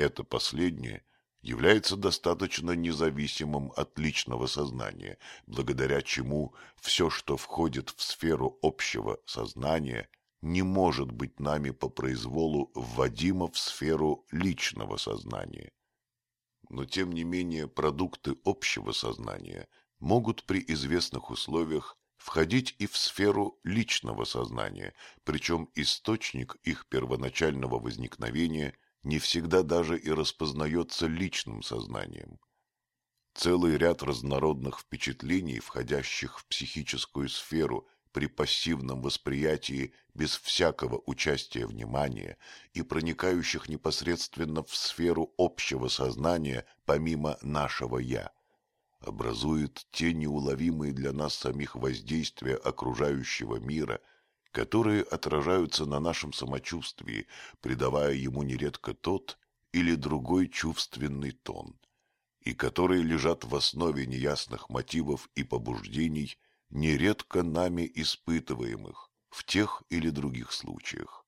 это последнее является достаточно независимым от личного сознания, благодаря чему все, что входит в сферу общего сознания, не может быть нами по произволу вводимо в сферу личного сознания. Но тем не менее продукты общего сознания могут при известных условиях входить и в сферу личного сознания, причем источник их первоначального возникновения не всегда даже и распознается личным сознанием. Целый ряд разнородных впечатлений, входящих в психическую сферу при пассивном восприятии без всякого участия внимания и проникающих непосредственно в сферу общего сознания помимо нашего «я», образует те неуловимые для нас самих воздействия окружающего мира, которые отражаются на нашем самочувствии, придавая ему нередко тот или другой чувственный тон, и которые лежат в основе неясных мотивов и побуждений, нередко нами испытываемых в тех или других случаях.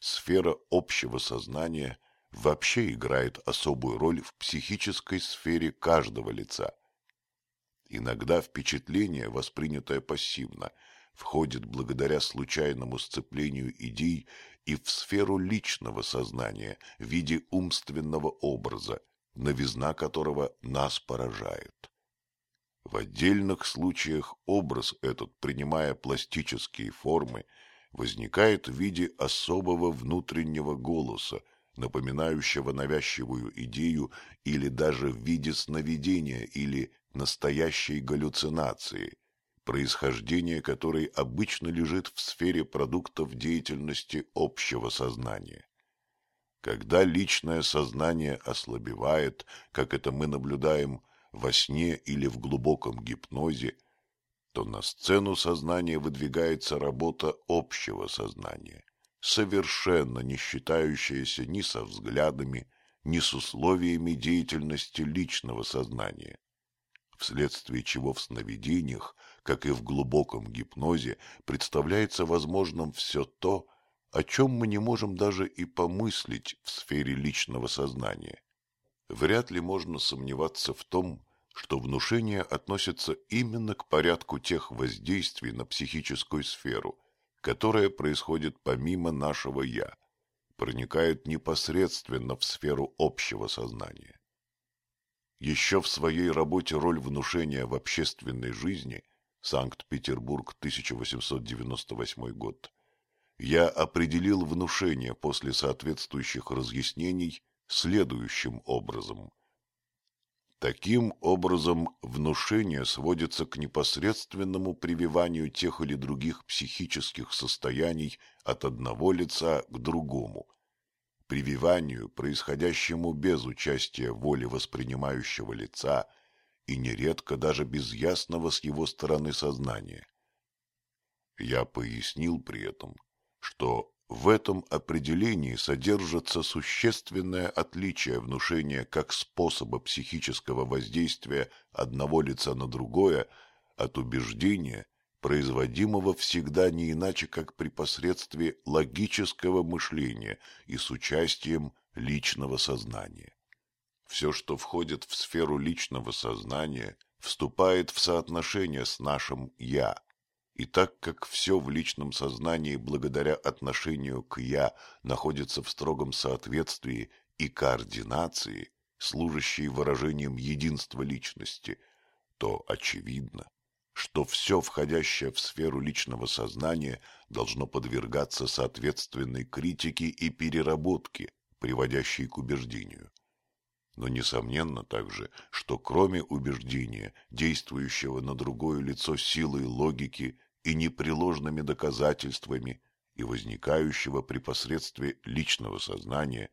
Сфера общего сознания вообще играет особую роль в психической сфере каждого лица. Иногда впечатление, воспринятое пассивно, входит благодаря случайному сцеплению идей и в сферу личного сознания в виде умственного образа, новизна которого нас поражает. В отдельных случаях образ этот, принимая пластические формы, возникает в виде особого внутреннего голоса, напоминающего навязчивую идею или даже в виде сновидения или настоящей галлюцинации, происхождение которой обычно лежит в сфере продуктов деятельности общего сознания. Когда личное сознание ослабевает, как это мы наблюдаем во сне или в глубоком гипнозе, то на сцену сознания выдвигается работа общего сознания совершенно не считающаяся ни со взглядами, ни с условиями деятельности личного сознания, вследствие чего в сновидениях, как и в глубоком гипнозе, представляется возможным все то, о чем мы не можем даже и помыслить в сфере личного сознания. Вряд ли можно сомневаться в том, что внушение относится именно к порядку тех воздействий на психическую сферу – которое происходит помимо нашего «я», проникает непосредственно в сферу общего сознания. Еще в своей работе «Роль внушения в общественной жизни» Санкт-Петербург, 1898 год, я определил внушение после соответствующих разъяснений следующим образом. Таким образом, внушение сводится к непосредственному прививанию тех или других психических состояний от одного лица к другому, прививанию, происходящему без участия воли воспринимающего лица и нередко даже без ясного с его стороны сознания. Я пояснил при этом, что в этом определении содержится существенное отличие внушения как способа психического воздействия одного лица на другое от убеждения, производимого всегда не иначе как при посредстве логического мышления и с участием личного сознания. Все, что входит в сферу личного сознания, вступает в соотношение с нашим «я», и так как все в личном сознании благодаря отношению к «я» находится в строгом соответствии и координации, служащей выражением единства личности, то очевидно, что все, входящее в сферу личного сознания, должно подвергаться соответственной критике и переработке, приводящей к убеждению. Но несомненно также, что кроме убеждения, действующего на другое лицо силой логики и непреложными доказательствами и возникающего при посредстве личного сознания,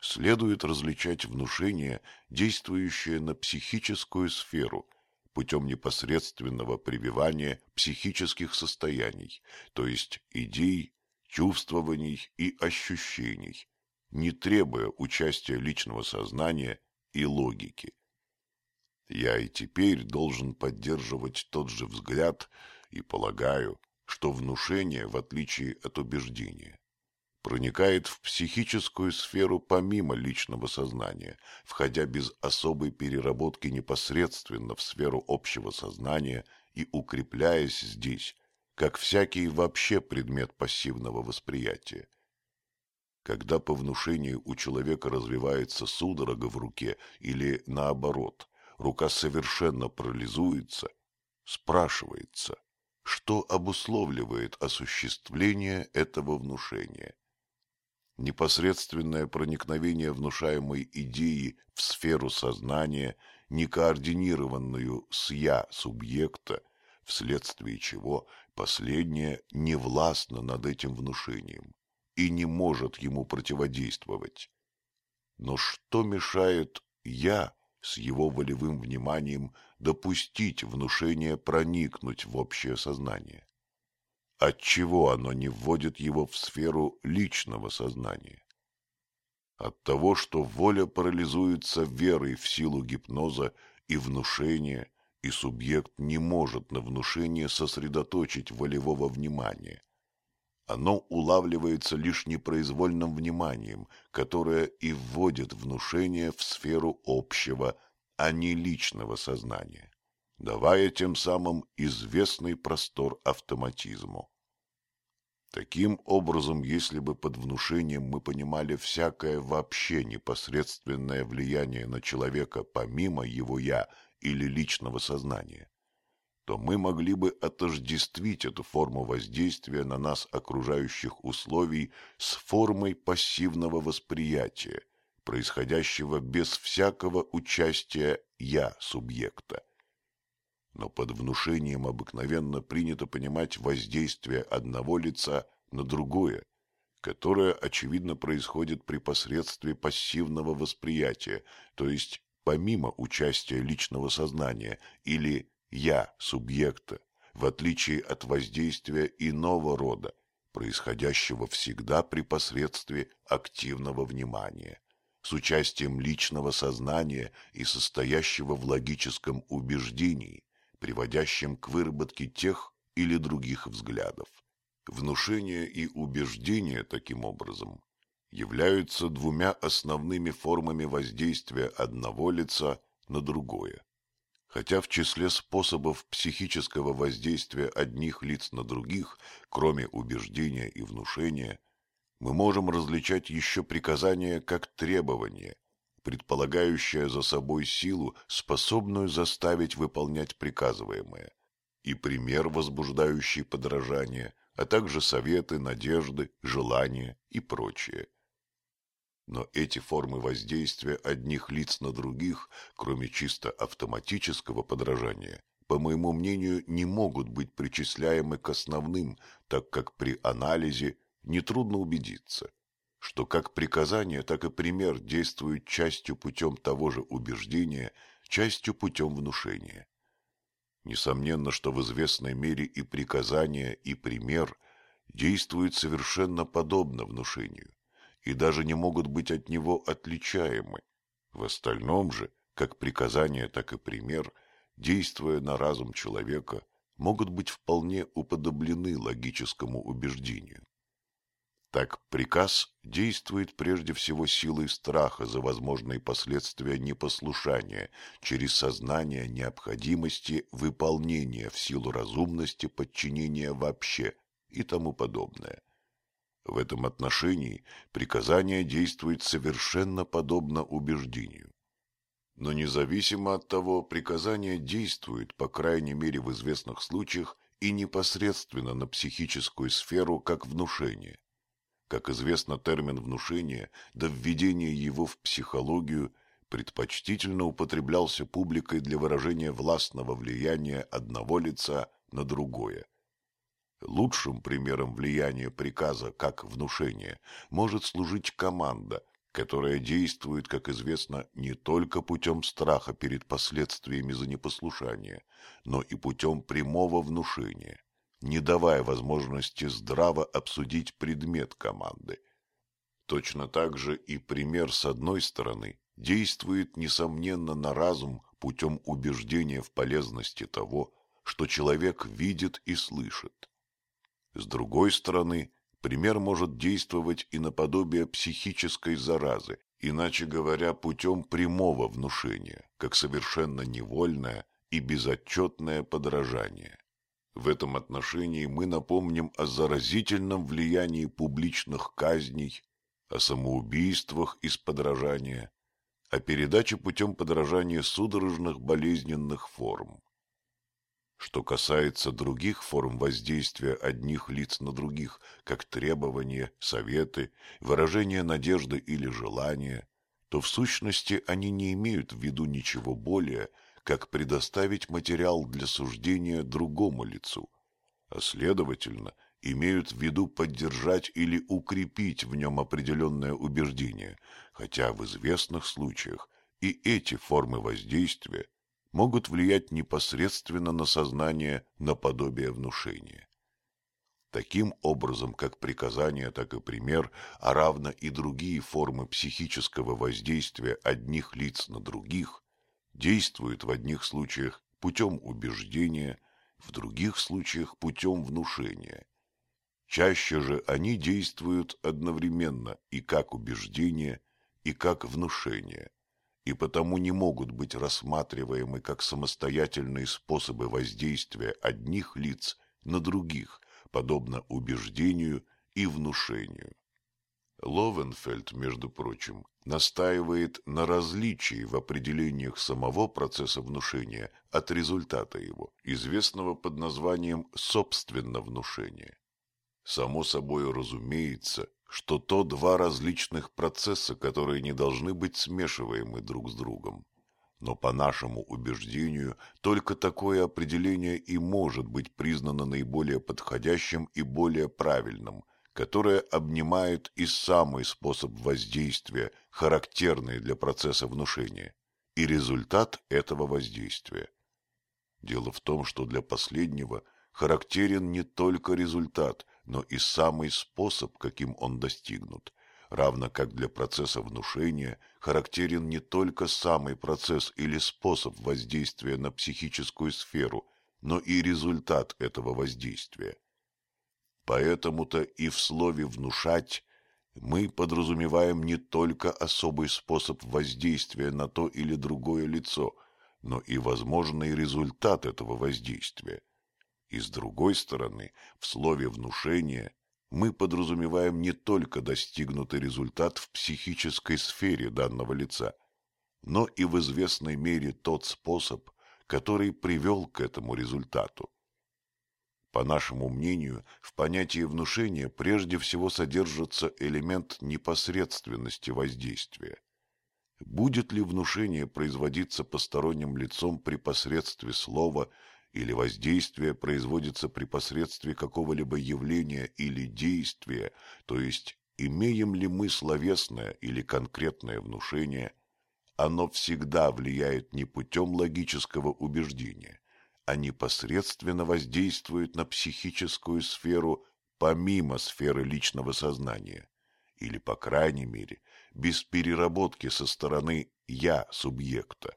следует различать внушение, действующее на психическую сферу путем непосредственного прививания психических состояний, то есть идей, чувствований и ощущений, не требуя участия личного сознания и логики. Я и теперь должен поддерживать тот же взгляд, и полагаю, что внушение, в отличие от убеждения, проникает в психическую сферу помимо личного сознания, входя без особой переработки непосредственно в сферу общего сознания и укрепляясь здесь, как всякий вообще предмет пассивного восприятия. Когда по внушению у человека развивается судорога в руке или наоборот, рука совершенно парализуется, спрашивается, что обусловливает осуществление этого внушения. Непосредственное проникновение внушаемой идеи в сферу сознания, не координированную с «я» субъекта, вследствие чего последнее не властно над этим внушением и не может ему противодействовать. Но что мешает «я» с его волевым вниманием допустить внушение проникнуть в общее сознание? Отчего оно не вводит его в сферу личного сознания? От того, что воля парализуется верой в силу гипноза и внушения, и субъект не может на внушение сосредоточить волевого внимания. Оно улавливается лишь непроизвольным вниманием, которое и вводит внушение в сферу общего, а не личного сознания, давая тем самым известный простор автоматизму. Таким образом, если бы под внушением мы понимали всякое вообще непосредственное влияние на человека помимо его «я» или личного сознания, то мы могли бы отождествить эту форму воздействия на нас окружающих условий с формой пассивного восприятия, происходящего без всякого участия «я» субъекта. Но под внушением обыкновенно принято понимать воздействие одного лица на другое, которое, очевидно, происходит при посредстве пассивного восприятия, то есть помимо участия личного сознания или «я» субъекта, в отличие от воздействия иного рода, происходящего всегда при посредстве активного внимания, с участием личного сознания и состоящего в логическом убеждении, приводящем к выработке тех или других взглядов. Внушение и убеждение, таким образом, являются двумя основными формами воздействия одного лица на другое. Хотя в числе способов психического воздействия одних лиц на других, кроме убеждения и внушения, мы можем различать еще приказание как требование, предполагающее за собой силу, способную заставить выполнять приказываемое, и пример, возбуждающий подражание, а также советы, надежды, желания и прочее. Но эти формы воздействия одних лиц на других, кроме чисто автоматического подражания, по моему мнению, не могут быть причисляемы к основным, так как при анализе нетрудно убедиться, что как приказание, так и пример действуют частью путем того же убеждения, частью путем внушения. Несомненно, что в известной мере и приказание, и пример действуют совершенно подобно внушению и даже не могут быть от него отличаемы. В остальном же, как приказание, так и пример, действуя на разум человека, могут быть вполне уподоблены логическому убеждению. Так приказ действует прежде всего силой страха за возможные последствия непослушания через сознание необходимости выполнения в силу разумности подчинения вообще и тому подобное. В этом отношении приказание действует совершенно подобно убеждению. Но независимо от того, приказание действует, по крайней мере в известных случаях, и непосредственно на психическую сферу, как внушение. Как известно, термин «внушение» до введения его в психологию предпочтительно употреблялся публикой для выражения властного влияния одного лица на другое. Лучшим примером влияния приказа как внушения может служить команда, которая действует, как известно, не только путем страха перед последствиями за непослушание, но и путем прямого внушения, не давая возможности здраво обсудить предмет команды. Точно так же и пример с одной стороны действует, несомненно, на разум путем убеждения в полезности того, что человек видит и слышит с другой стороны, Пример может действовать и наподобие психической заразы, иначе говоря, путем прямого внушения, как совершенно невольное и безотчетное подражание. В этом отношении мы напомним о заразительном влиянии публичных казней, о самоубийствах из подражания, о передаче путем подражания судорожных болезненных форм. Что касается других форм воздействия одних лиц на других, как требования, советы, выражение надежды или желания, то в сущности они не имеют в виду ничего более, как предоставить материал для суждения другому лицу, а следовательно, имеют в виду поддержать или укрепить в нем определенное убеждение, хотя в известных случаях и эти формы воздействия могут влиять непосредственно на сознание наподобие внушения. Таким образом, как приказание, так и пример, а равно и другие формы психического воздействия одних лиц на других, действуют в одних случаях путем убеждения, в других случаях путем внушения. Чаще же они действуют одновременно и как убеждение, и как внушение – и потому не могут быть рассматриваемы как самостоятельные способы воздействия одних лиц на других, подобно убеждению и внушению. Ловенфельд, между прочим, настаивает на различии в определениях самого процесса внушения от результата его, известного под названием «собственно внушение». Само собой разумеется, что то два различных процесса, которые не должны быть смешиваемы друг с другом. Но по нашему убеждению, только такое определение и может быть признано наиболее подходящим и более правильным, которое обнимает и самый способ воздействия, характерный для процесса внушения, и результат этого воздействия. Дело в том, что для последнего характерен не только результат, но и самый способ, каким он достигнут, равно как для процесса внушения характерен не только самый процесс или способ воздействия на психическую сферу, но и результат этого воздействия. Поэтому-то и в слове «внушать» мы подразумеваем не только особый способ воздействия на то или другое лицо, но и возможный результат этого воздействия. И с другой стороны, в слове «внушение» мы подразумеваем не только достигнутый результат в психической сфере данного лица, но и в известной мере тот способ, который привел к этому результату. По нашему мнению, в понятии внушения прежде всего содержится элемент непосредственности воздействия. Будет ли внушение производиться посторонним лицом при посредстве слова или воздействие производится при посредстве какого-либо явления или действия, то есть имеем ли мы словесное или конкретное внушение, оно всегда влияет не путем логического убеждения, а непосредственно воздействует на психическую сферу помимо сферы личного сознания, или, по крайней мере, без переработки со стороны «я» субъекта,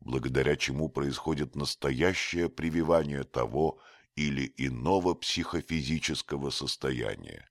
благодаря чему происходит настоящее прививание того или иного психофизического состояния.